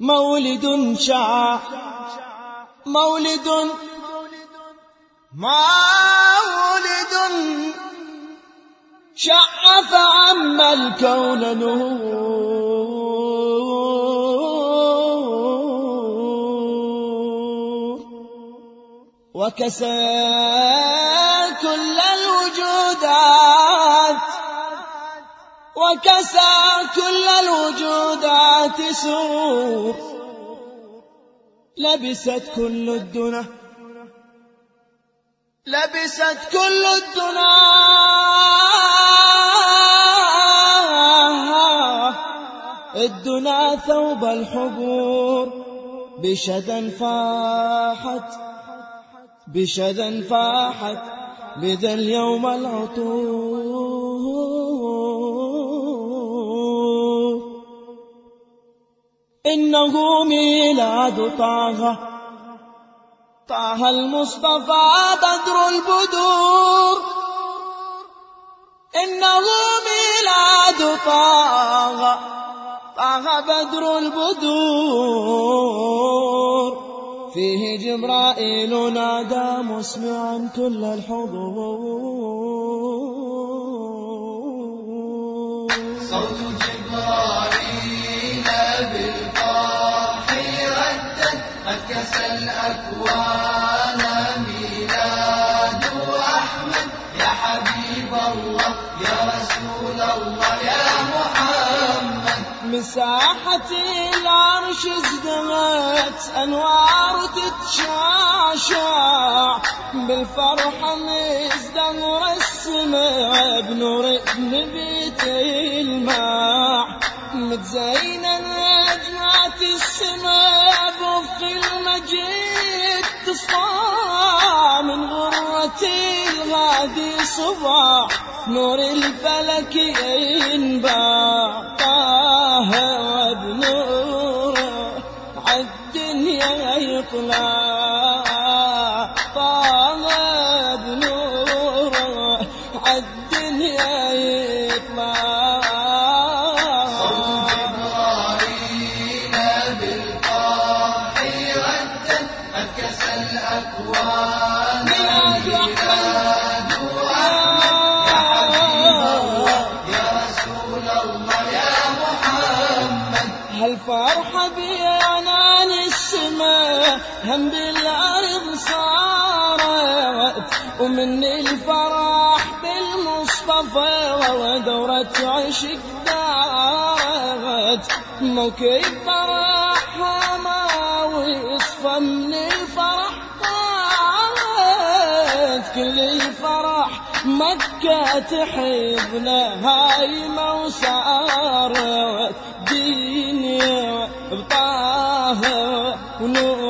مولد شاع. مولد مولد شع فعم الكون نور. وكسى وكسى كل الوجودات سور لبست كل الدنا لبست كل الدنا الدنا ثوب الحبور. بشدا فاحت. بشدا فاحت. بذا اليوم العطور. إنه ميلاد طه. طه المصطفى بدر البدور. إنه ميلاد طه. طه بدر البدور. فيه جبرائيل نادى مسمعا كل الحضور. صوت جبرائيل. بالقاح قد كسى الأكوان ميلاد أحمد يا حبيب الله يا رسول الله يا محمد مساحة العرش ازدهت أنوار تتشعشع. بالفرحة مزدهر السماء بنور نبيت الماع. متزينة نجمات السماء بوفق المجيد تصفى من غرة الغادي صباح نور الفلك ينباع. طه وبنوره عالدنيا يطلع. طه بنوره عالدنيا هم بالأرض صارت ومن الفرح بالمصطفى ودورة عشق دارت. موكب فرحها ما وصفة من الفرح طارت. كل الفرح مكة تحبنا هايمة وصارت دنيا بطاهر ونور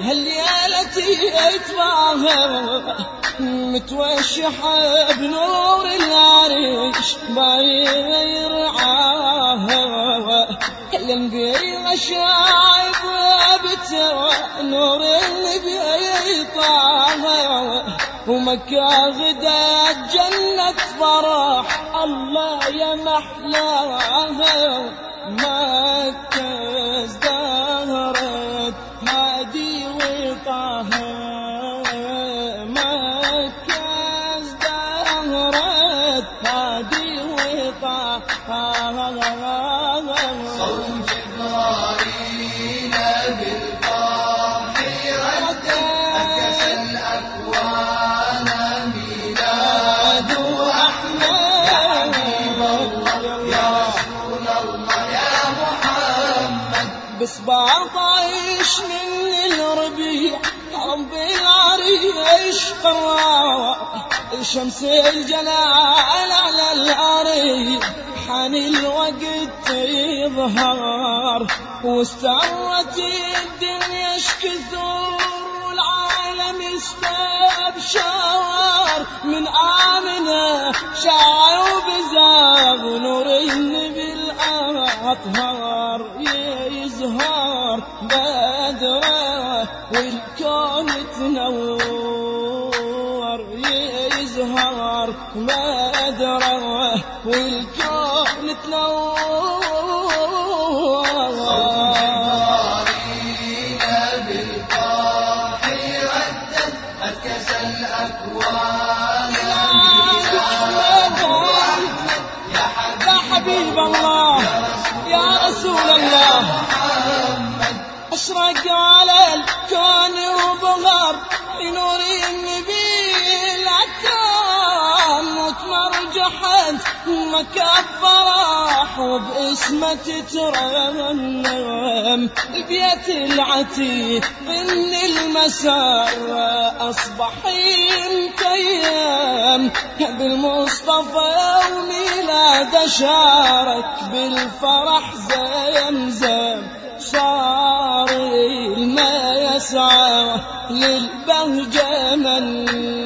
هالليلة يتظاهر متوشحة بنور العريش بايغ يرعاها الانبياء شايب بتوى نور النبي طاهر ومكة غدا جنة فرح الله يا محلاها. مكة ازدهرت. مكة ازدهرت هادي وطاهر صوت جبرائيل بالقاح ردد قد كسى الأكوان ميلاد أحمد يا رسول الله يا محمد بسبع طايش من الربيع. شمس الجلال على العريش حن الوقت يظهر. واسترت الدنيا شكثر والعالم يستبشر من آمنة شاع وبزاغ نور النبي الأطهر يزهر بدرة والكون تنور يزهر بدرة والكون تنور. مكان فرح وباسمه تترنم البيت العتيق من المسار اصبح متيم بالمصطفى وميلاد شارك بالفرح زمزم صار ما يسعى للبهجة من